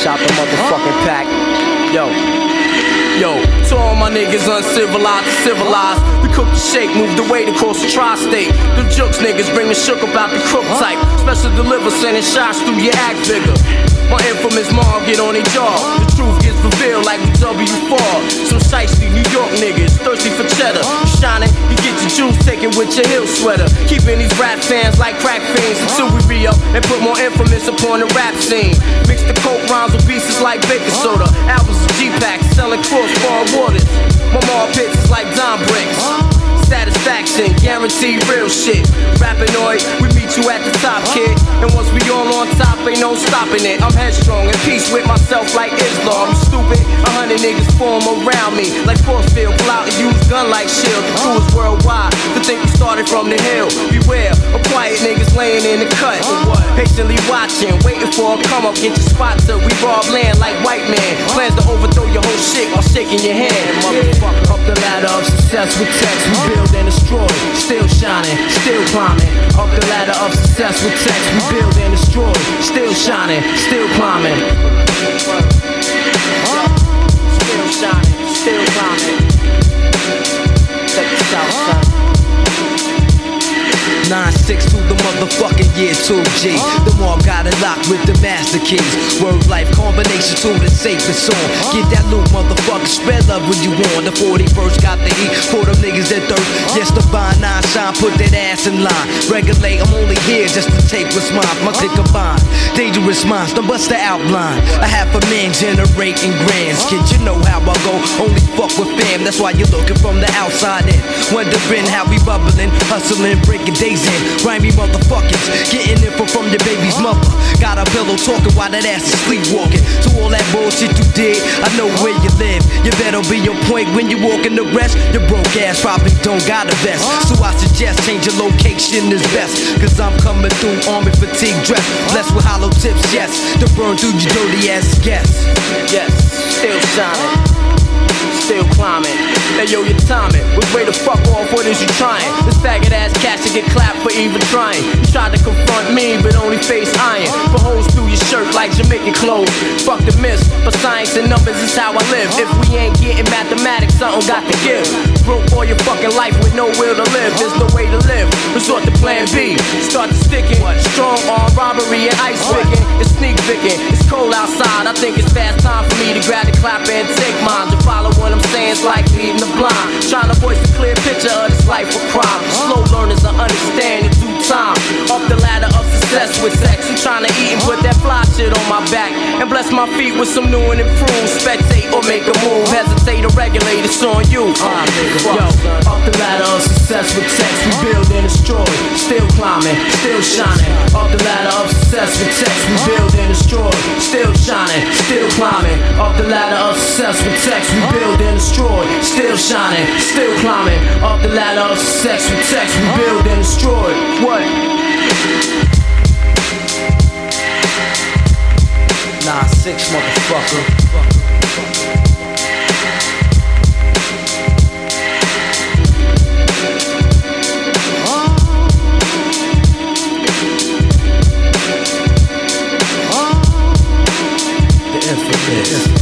Fresh out the motherfucking pack. Yo. Yo, to all my niggas uncivilized civilized. We cook the shake, move the weight across the tri-state. Them jokes niggas bring the shook about the crook type. Special deliver, sending shots through your act figure. My infamous mom get on their jaw. The truth gets revealed like we W4. Some shiesty New York niggas, thirsty for get taken with your heel sweater. Keeping these rap fans like crack fiends until we re up and put more infamous upon the rap scene. Mix the coke rhymes with pieces like baking soda. Albums of G-Packs selling crossbar waters. My mom pits is like Don Bricks satisfaction, guaranteed real shit. Rappinoid, we meet you at the top, kid. And once we all on top, ain't no stopping it. I'm headstrong, in peace with myself like Islam. Hundred niggas form around me. Like force field, pull out and use gun like shield. The crew is worldwide, to think we started from the hill. Beware, of quiet niggas laying in the cut. Patiently watching, waiting for a come up, get your spot till we rob land like white man. Plans to overthrow your whole shit while shaking your hand. Motherfucker, up the ladder of success with text, we build and destroy, still shining, still climbing. Up the ladder of success with text, we build and destroy, still shining, still climbing. 9-6 to the motherfucking year 2G. The mob got it locked with the master keys. Word life combination to the safest song. Get that loot, motherfucker. Spread love when you want. The 41st got the heat for them niggas that thirst. Yes, the bond nine shine, put that ass in line. Regulate, I'm only here just to take what's mine. My click combined. Dangerous minds, don't bust the outline. I have a man generating grands. Kid, you know how I go. Only fuck with fam, that's why you're looking from the outside in. Wondering how we bubbling, hustling, breaking days in. Grimy motherfuckers, getting info from your baby's mother. Got a pillow talking while that ass is sleepwalking. To all that bullshit you did, I know where you live. You better be on point when you walk in the rest. Your broke ass probably don't got a vest. So I suggest change your location is best. Cause I'm coming through army fatigue dress. Blessed with hollow tips, yes. To burn through your dirty ass yes. Yes, still shining still climbing. Hey yo, your timing was way the fuck off. What is you trying? Should get clapped for even trying. You tried to confront me, but only face iron. For holes through your shirt like Jamaican clothes. Fuck the miss, but science and numbers is how I live. If we ain't getting mathematics, something got to give. Broke all your fucking life with no will to live. There's no way to live. Resort to plan B. Start to sticking. Strong arm robbery and ice picking. It's sneak picking. It's cold outside. I think it's fast time for me to grab the clap and take mine. To follow what I'm saying it's like leading the blind. Trying to voice a clear picture of this life of crime. With sex. I'm trying to eat and put that fly shit on my back. And bless my feet with some new and improved. Spectate or make a move. Hesitate or regulate, it's on you. Uh, yo, up the ladder of success with sex. We build and destroy. Still climbing, still shining. Up the ladder of success with sex. We build and destroy. Still shining, still climbing. Up the ladder of success with sex. We build and destroyed, still shining, still climbing up the ladder of sex with text we build and destroy. What? six, motherfucker. Yes.